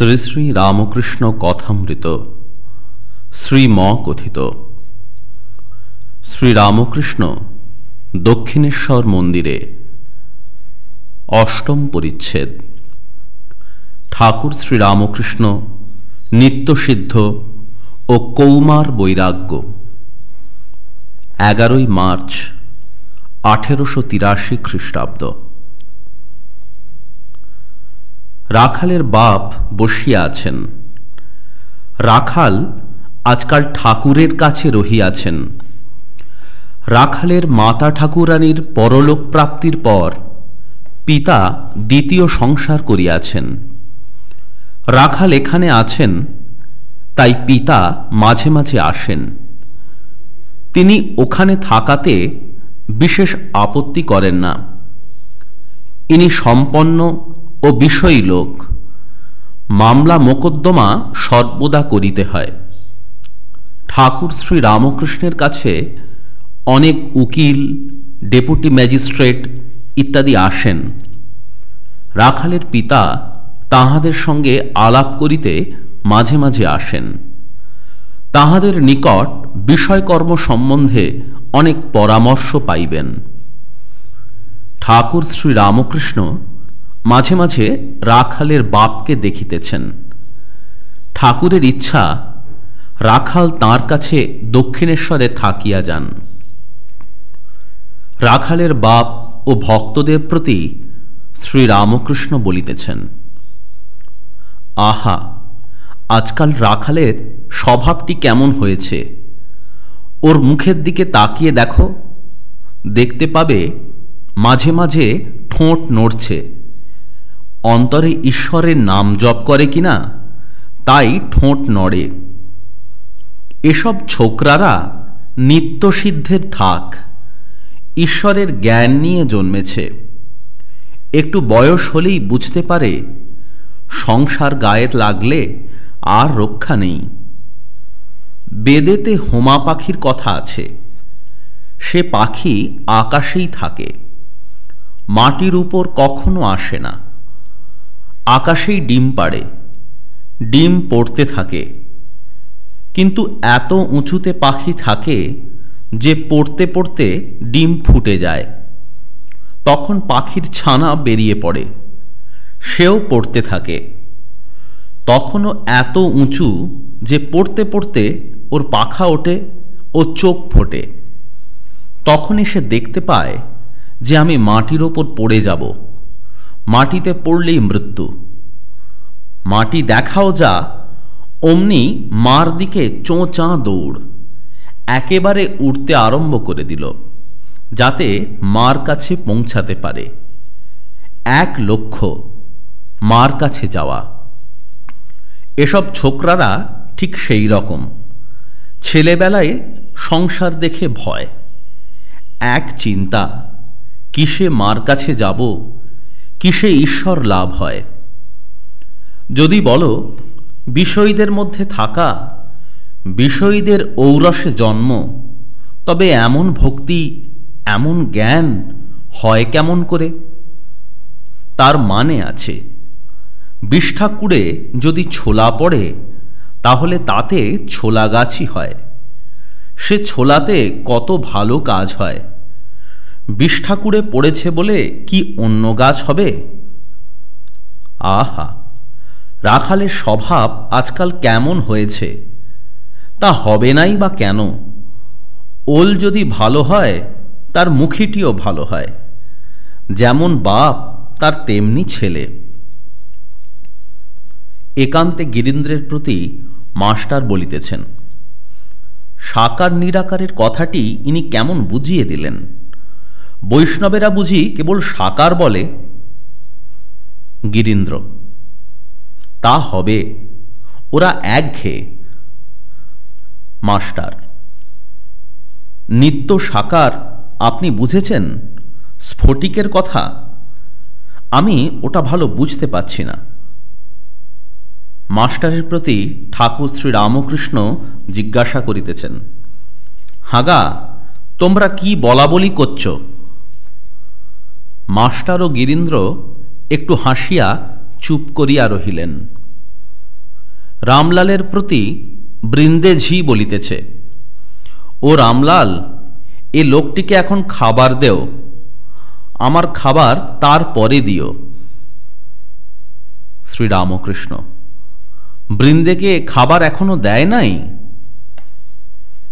শ্রী শ্রী রামকৃষ্ণ কথামৃত শ্রীম কথিত। শ্রীরামকৃষ্ণ দক্ষিণেশ্বর মন্দিরে অষ্টম পরিচ্ছেদ। ঠাকুর শ্রীরামকৃষ্ণ নিত্যসিদ্ধ ও কৌমার বৈরাগ্য। এগারোই মার্চ আঠেরোশো তিরাশি খ্রিস্টাব্দ। রাখালের বাপ বসিয়া আছেন। রাখাল আজকাল ঠাকুরের কাছে রহিয়াছেন। রাখালের মাতা ঠাকুরানীর পরলোক প্রাপ্তির পর পিতা দ্বিতীয় সংসার করিয়াছেন। রাখাল এখানে আছেন, তাই পিতা মাঝে মাঝে আসেন। তিনি ওখানে থাকাতে বিশেষ আপত্তি করেন না। ইনি সম্পন্ন ও বিষয়ী লোক। মামলা মোকদ্দমা সর্বদা করিতে হয়। ঠাকুর শ্রী রামকৃষ্ণের কাছে অনেক উকিল, ডেপুটি ম্যাজিস্ট্রেট ইত্যাদি আসেন। রাখালের পিতা তাহাদের সঙ্গে আলাপ করিতে মাঝে মাঝে আসেন। তাহাদের নিকট বিষয়কর্ম সম্বন্ধে অনেক পরামর্শ পাইবেন। ঠাকুর শ্রী রামকৃষ্ণ মাঝে মাঝে রাখালের বাপকে দেখিতেছেন। ঠাকুরের ইচ্ছা, রাখাল তাঁর কাছে দক্ষিণেশ্বরে থাকিয়া যান। রাখালের বাপ ও ভক্তদের প্রতি শ্রীরামকৃষ্ণ বলিতেছেন, আহা, আজকাল রাখালের স্বভাবটি কেমন হয়েছে? ওর মুখের দিকে তাকিয়ে দেখো, দেখতে পাবে মাঝে মাঝে ঠোঁট নড়ছে। অন্তরে ঈশ্বরের নাম জপ করে কিনা? তাই ঠোঁট নড়ে। এসব ছোকরারা নিত্যসিদ্ধের থাক। ঈশ্বরের জ্ঞান নিয়ে জন্মেছে। একটু বয়স হলেই বুঝতে পারে, সংসার গায়ের লাগলে আর রক্ষা নেই। বেদেতে হোমা পাখির কথা আছে। সে পাখি আকাশেই থাকে। মাটির উপর কখনো আসে না। আকাশেই ডিম পাড়ে, ডিম পড়তে থাকে। কিন্তু এত উঁচুতে পাখি থাকে যে পড়তে পড়তে ডিম ফুটে যায়। তখন পাখির ছানা বেরিয়ে পড়ে, সেও পড়তে থাকে। তখনও এত উঁচু যে পড়তে পড়তে ওর পাখা ওঠে ও চোখ ফোটে। তখনই সে দেখতে পায় যে আমি মাটির ওপর পড়ে যাব। মাটিতে পড়লেই মৃত্যু। মাটি দেখাও যা, অমনি মার দিকে চোঁচা দৌড়, একেবারে উঠতে আরম্ভ করে দিল, যাতে মার কাছে পৌঁছাতে পারে। এক লক্ষ্য, মার কাছে যাওয়া। এসব ছোকরারা ঠিক সেই রকম। ছেলেবেলায় সংসার দেখে ভয়। এক চিন্তা, কিসে মার কাছে যাব কিসে ঈশ্বর লাভ হয়? যদি বলো, বিষয়ীদের মধ্যে থাকা, বিষয়ীদের ঔরসে জন্ম, তবে এমন ভক্তি, এমন জ্ঞান হয় কেমন করে? তার মানে আছে, বিষ্ঠাকুড়ে যদি ছোলা পড়ে, তাহলে তাতে ছোলা গাছই হয়। সে ছোলাতে কত ভালো কাজ হয়। বিষ্ঠাকুড়ে পড়েছে বলে কি অন্য গাছ হবে? আহা, রাখালের স্বভাব আজকাল কেমন হয়েছে? তা হবে নাই বা কেন? ওল যদি ভালো হয়, তার মুখিটিও ভালো হয়। যেমন বাপ, তার তেমনি ছেলে। একান্তে গিরীন্দ্রের প্রতি মাস্টার বলিতেছেন, সাকার নিরাকারের কথাটি ইনি কেমন বুঝিয়ে দিলেন? বৈষ্ণবেরা বুঝি কেবল সাকার বলে, গিরীন্দ্র। তা হবে, ওরা একঘেয়ে। মাস্টার, নিত্য সাকার আপনি বুঝেছেন? স্ফটিকের কথা? আমি ওটা ভালো বুঝতে পাচ্ছি না। মাস্টারের প্রতি ঠাকুর শ্রী রামকৃষ্ণ জিজ্ঞাসা করিতেছেন, হাগা, তোমরা কি বলা বলি করছ? মাস্টার ও গিরীন্দ্র একটু হাসিয়া চুপ করিয়া রহিলেন। রামলালের প্রতি বৃন্দে ঝি বলিতেছে, ও রামলাল, এ লোকটিকে এখন খাবার দেও, আমার খাবার তার পরে দিও। শ্রীরামকৃষ্ণ, বৃন্দেকে খাবার এখনও দেয় নাই?